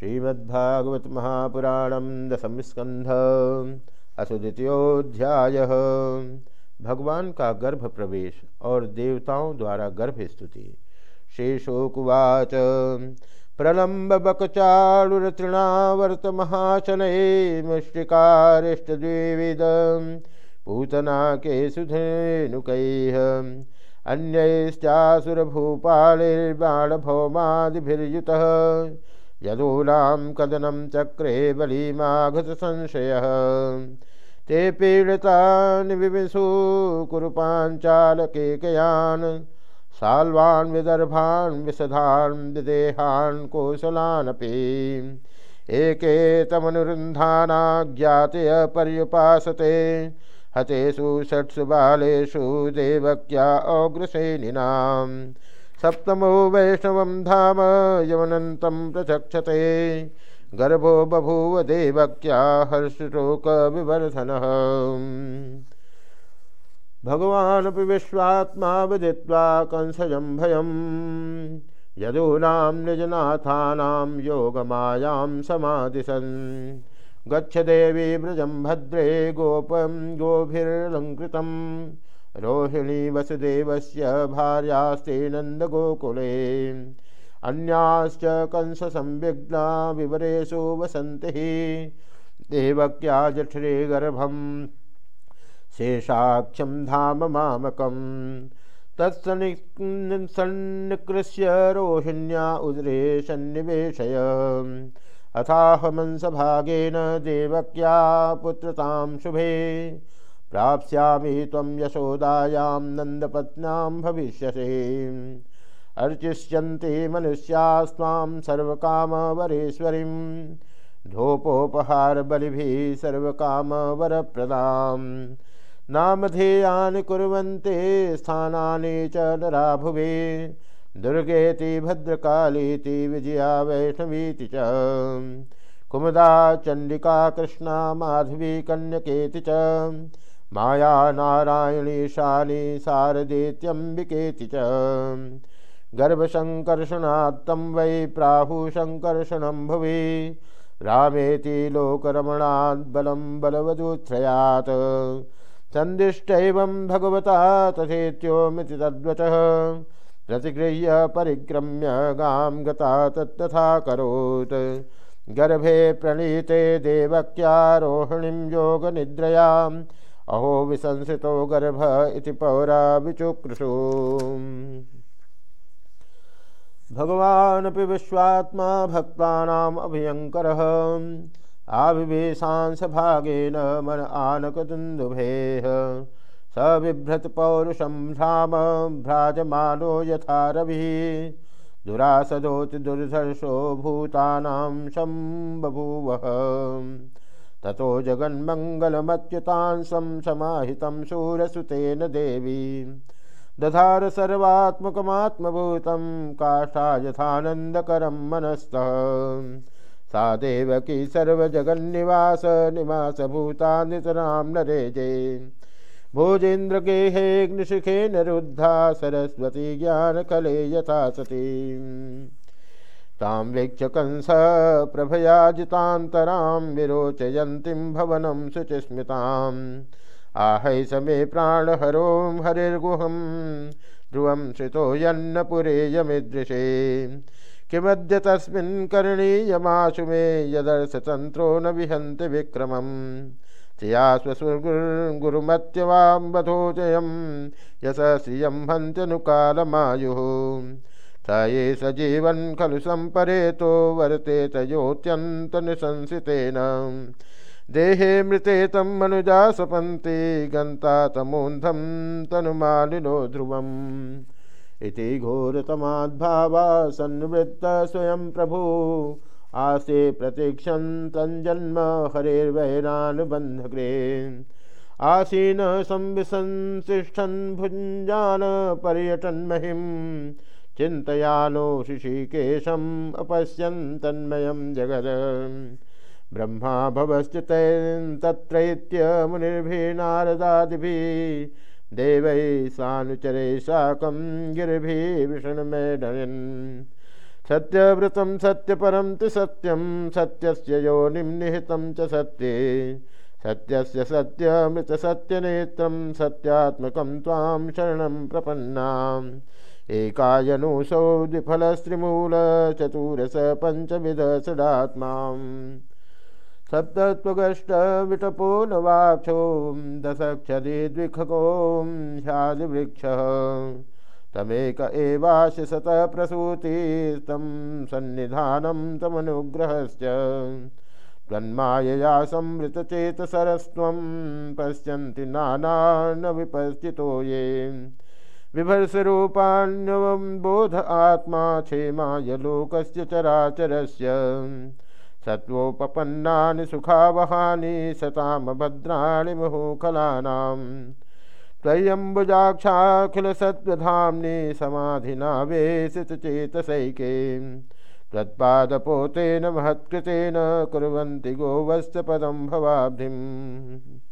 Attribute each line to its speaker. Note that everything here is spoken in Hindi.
Speaker 1: श्रीमद्भागवत महापुराणम दशम स्कंध, असुद्वितीयोध्याय। भगवान का गर्भ प्रवेश और देवताओं द्वारा गर्भ स्तुति शेषोकुवाच प्रलम्ब बकचारुरतृणावर्त महाचनये मुष्टिकारिष्टद्विविद पूतना के सुधेनुकैः, अन्यैश्चासुरभूपालिर्बाणभौमादिभिर्युतः। यदूनां कदनं चक्रे बलीमाघतसंशयः ते पीडितान् विविशु कुरुपाञ्चालकेकयान् साल्वान् विदर्भान् विशधान् विदेहान् कोसलानपि एके तमनुरुन्धानाज्ञातय पर्युपासते, हतेषु षट्सु बालेषु देवक्या अग्रसेनिनाम्। सप्तमो वैष्णवं धाम यवनन्तं प्रचक्षते। गर्भो बभूव देवक्या हर्षशोकविवर्धनः। भगवानपि विश्वात्मा विदित्वा कंसजं भयं यदूनां निजनाथानां योगमायां समादिशन् गच्छ देवी व्रजं भद्रे गोपं गोभिरलङ्कृतम्। रोहिणी वसुदेवस्य भार्यास्ते नन्दगोकुले। अन्याश्च कंससंविघ्ना विवरेषु वसन्ति। देवक्या जठरे गर्भं, शेषाक्षं धाम मामकं। तत्सन्निकृष्य रोहिण्या उदरे सन्निवेशय। अथाहमंसभागेन देवक्या पुत्रतां शुभे। प्राप्स्यामि त्वं यशोदायां नन्दपत्न्यां भविष्यसे। अर्चिष्यन्ते मनुष्यास्त्वां सर्वकामवरेश्वरीं। धूपोपहारबलिभिः सर्वकामवरप्रदां। नामधेयानि कुर्वन्ते, स्थानानि च नरा भुवे दुर्गेति भद्रकालीति, विजया वैष्णवीति च। कुमुदा चण्डिका कृष्णा, माधवी कन्यकेति च। माया नारायणी शाली शारदेत्यम्बिकेति च। गर्भसङ्कर्षणात्तं वै प्राहुसङ्कर्षणं भुवि। रामेति लोकरमणात् बलं बलवदुच्छ्रयात् सन्दिष्टैवं भगवता तथेत्योमिति तद्वचः। प्रतिगृह्य परिक्रम्य गां गता तत्तथा करोत्। गर्भे प्रणीते देवक्यारोहिणीं योगनिद्रयाम्। अहो विसंसितो गर्भ इति पौरा विचुकृषु भगवानपि विश्वात्मा भक्तानाम् अभयङ्करः। आविवेशांसभागेन मन आनकदुन्दुभेः स बिभ्रतपौरुषं भ्राम भ्राजमानो यथा रविः। दुरासदोति दुर्धर्षो भूतानां शम्बभूवः। ततो जगन्मङ्गलमच्युतांसं समाहितं शूरसुतेन देवी। दधार सर्वात्मकमात्मभूतं काष्ठा यथानन्दकरं मनस्तः। सा देवकी सर्वजगन्निवास निवासभूता नितरां नरेजे। भोजेन्द्रगेहेऽग्निशिखेन रुद्धा सरस्वती ज्ञानकले यथा सती तां वीक्ष्य कंस प्रभयाजितान्तरां विरोचयन्तीं भवनं शुचिस्मिताम्। आहै समे प्राणहरों हरिर्गुहं ध्रुवं श्रितो यन्नपुरे यमीदृशे किमद्य तस्मिन् करणीयमाशु मे यदर्थतन्त्रो न विहन्ति विक्रमम्। त्रिया स्वसुर्गुरुमत्यवां वधोजयं यश श्रियं हन्त्यनुकालमायुः। स ये सजीवन् खलु सम्परेतो वर्ते तयोत्यन्तनुशंसितेन देहे मृते तं मनुजा सपन्ति, गन्ता तमोन्धं तनुमालिनो ध्रुवम्। इति घोरतमाद्भावा सन्वृत्त स्वयं प्रभु। आसे प्रतीक्षं तञ्जन्म हरेर्वैरानुबन्धग्रे। आसीन संविसंसिष्ठन् भुञ्जान पर्यटन्महिम् चिन्तयानो ऋषिकेशम् अपश्यन् तन्मयं जगद ब्रह्मा भवश्चितैस्तत्रैत्य मुनिर्भिः नारदादिभिः। देवैः सानुचरे साकं गिरिभिः विष्णुमेढयन् सत्यव्रतं सत्यपरं तु सत्यं, सत्यस्य योनिं निहितं च सत्ये। सत्यस्य सत्यमृतसत्यनेत्रं, सत्यात्मकं त्वां शरणं प्रपन्नाम्। एकायनुसौ द्विफलस्त्रिमूलचतुरस पञ्चविध षडात्माम् सप्तत्वगष्टविटपो नवाक्षो दशक्षदि द्विखगों ह्यादिवृक्षः तमेक एवाश सतः प्रसूति तं सन्निधानं तमनुग्रहश्च। तन्मायया संवृतचेतसरस्त्वं पश्यन्ति नाना विपश्चितो ये। बिभर्षरूपाण्यवं बोध आत्मा क्षेमाय लोकस्य चराचरस्य। सत्वोपपन्नानि सुखावहानि सतां भद्राणि मुहुखलानाम्। त्वय्यम्बुजाक्षाखिलसत्त्वधाम्नि समाधिना वेशितचेतसैके त्वत्पादपोतेन महत्कृतेन कुर्वन्ति गोवस्य पदं भवाब्धिम्।